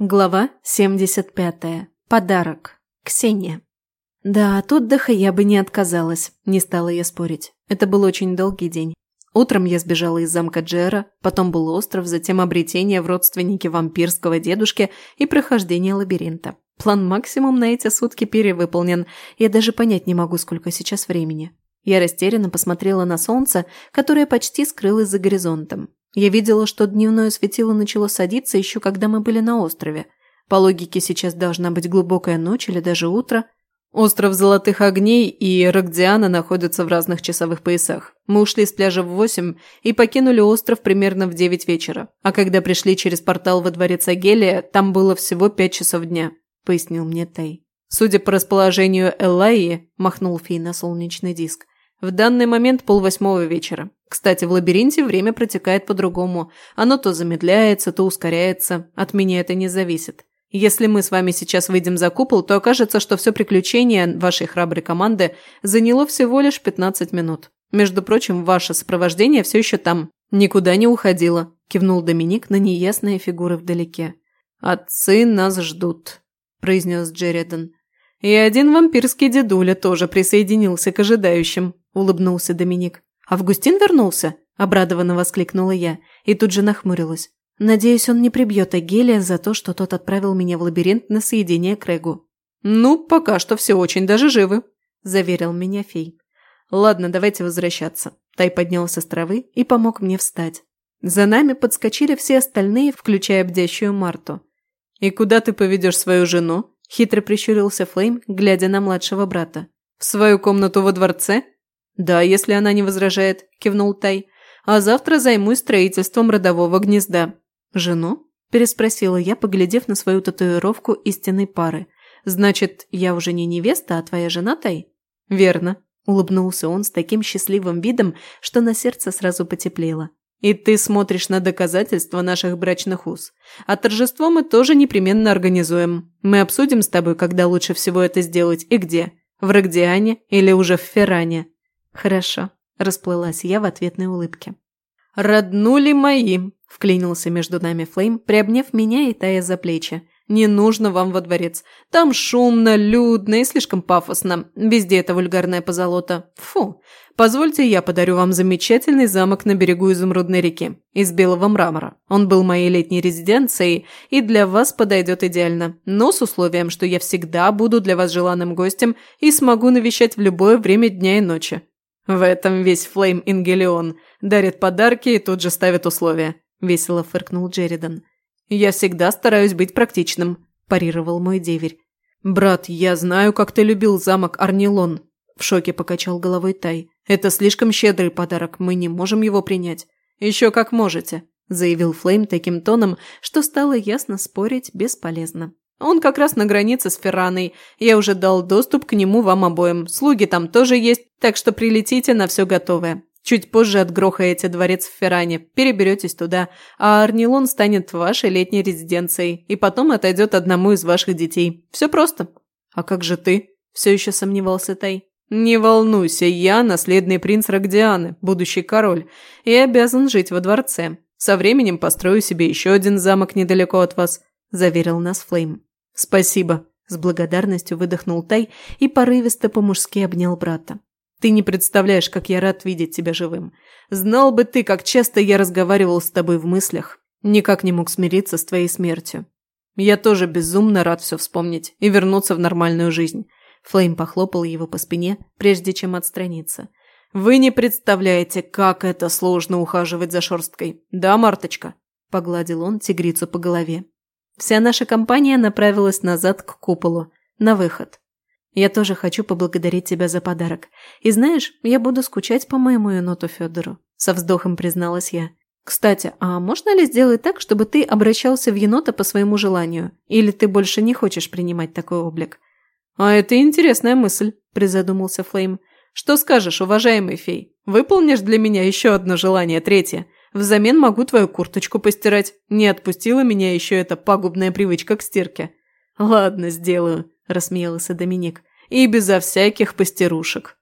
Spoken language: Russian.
Глава 75. Подарок. Ксения. Да, от отдыха я бы не отказалась, не стала я спорить. Это был очень долгий день. Утром я сбежала из замка Джера, потом был остров, затем обретение в родственнике вампирского дедушки и прохождение лабиринта. План максимум на эти сутки перевыполнен. Я даже понять не могу, сколько сейчас времени. Я растерянно посмотрела на солнце, которое почти скрылось за горизонтом. Я видела, что дневное светило начало садиться еще когда мы были на острове. По логике сейчас должна быть глубокая ночь или даже утро. Остров Золотых Огней и Рогдиана находятся в разных часовых поясах. Мы ушли с пляжа в восемь и покинули остров примерно в девять вечера. А когда пришли через портал во дворец Агелия, там было всего пять часов дня, пояснил мне Тай. Судя по расположению Эллаи, махнул Фей на солнечный диск, в данный момент полвосьмого вечера. Кстати, в лабиринте время протекает по-другому. Оно то замедляется, то ускоряется. От меня это не зависит. Если мы с вами сейчас выйдем за купол, то окажется, что все приключение вашей храброй команды заняло всего лишь 15 минут. Между прочим, ваше сопровождение все еще там. Никуда не уходило», – кивнул Доминик на неясные фигуры вдалеке. «Отцы нас ждут», – произнес Джеридан. «И один вампирский дедуля тоже присоединился к ожидающим», – улыбнулся Доминик. «Августин вернулся?» – обрадованно воскликнула я и тут же нахмурилась. Надеюсь, он не прибьет Агелия за то, что тот отправил меня в лабиринт на соединение к Регу. «Ну, пока что все очень даже живы», – заверил меня фей. «Ладно, давайте возвращаться». Тай поднялся с травы и помог мне встать. За нами подскочили все остальные, включая бдящую Марту. «И куда ты поведешь свою жену?» – хитро прищурился Флейм, глядя на младшего брата. «В свою комнату во дворце?» «Да, если она не возражает», – кивнул Тай. «А завтра займусь строительством родового гнезда». «Жену?» – переспросила я, поглядев на свою татуировку истинной пары. «Значит, я уже не невеста, а твоя жена, Тай?» «Верно», – улыбнулся он с таким счастливым видом, что на сердце сразу потеплело. «И ты смотришь на доказательства наших брачных уз. А торжество мы тоже непременно организуем. Мы обсудим с тобой, когда лучше всего это сделать и где. В Рогдиане или уже в Ферране?» «Хорошо», – расплылась я в ответной улыбке. «Роднули мои!» – вклинился между нами Флейм, приобняв меня и Тая за плечи. «Не нужно вам во дворец. Там шумно, людно и слишком пафосно. Везде это вульгарное позолота. Фу! Позвольте, я подарю вам замечательный замок на берегу Изумрудной реки. Из белого мрамора. Он был моей летней резиденцией и для вас подойдет идеально. Но с условием, что я всегда буду для вас желанным гостем и смогу навещать в любое время дня и ночи. В этом весь Флейм Ингелион. Дарит подарки и тут же ставит условия. – весело фыркнул Джеридан. «Я всегда стараюсь быть практичным», – парировал мой деверь. «Брат, я знаю, как ты любил замок Арнилон», – в шоке покачал головой Тай. «Это слишком щедрый подарок, мы не можем его принять». «Еще как можете», – заявил Флейм таким тоном, что стало ясно спорить бесполезно. «Он как раз на границе с Ферраной. Я уже дал доступ к нему вам обоим. Слуги там тоже есть, так что прилетите на все готовое. Чуть позже отгрохаете дворец в Ферране, переберетесь туда, а Арнилон станет вашей летней резиденцией, и потом отойдет одному из ваших детей. Все просто. А как же ты? Все еще сомневался Тай. Не волнуйся, я наследный принц Рогдианы, будущий король, и обязан жить во дворце. Со временем построю себе еще один замок недалеко от вас, заверил нас Флейм. Спасибо. С благодарностью выдохнул Тай и порывисто по-мужски обнял брата. Ты не представляешь, как я рад видеть тебя живым. Знал бы ты, как часто я разговаривал с тобой в мыслях. Никак не мог смириться с твоей смертью. Я тоже безумно рад все вспомнить и вернуться в нормальную жизнь. Флейм похлопал его по спине, прежде чем отстраниться. «Вы не представляете, как это сложно ухаживать за шерсткой. Да, Марточка?» – погладил он тигрицу по голове. Вся наша компания направилась назад к куполу, на выход. Я тоже хочу поблагодарить тебя за подарок. И знаешь, я буду скучать по моему еноту Федору», – со вздохом призналась я. «Кстати, а можно ли сделать так, чтобы ты обращался в енота по своему желанию? Или ты больше не хочешь принимать такой облик?» «А это интересная мысль», – призадумался Флейм. «Что скажешь, уважаемый фей? Выполнишь для меня еще одно желание, третье. Взамен могу твою курточку постирать. Не отпустила меня еще эта пагубная привычка к стирке». «Ладно, сделаю», – рассмеялся Доминик и безо всяких постирушек.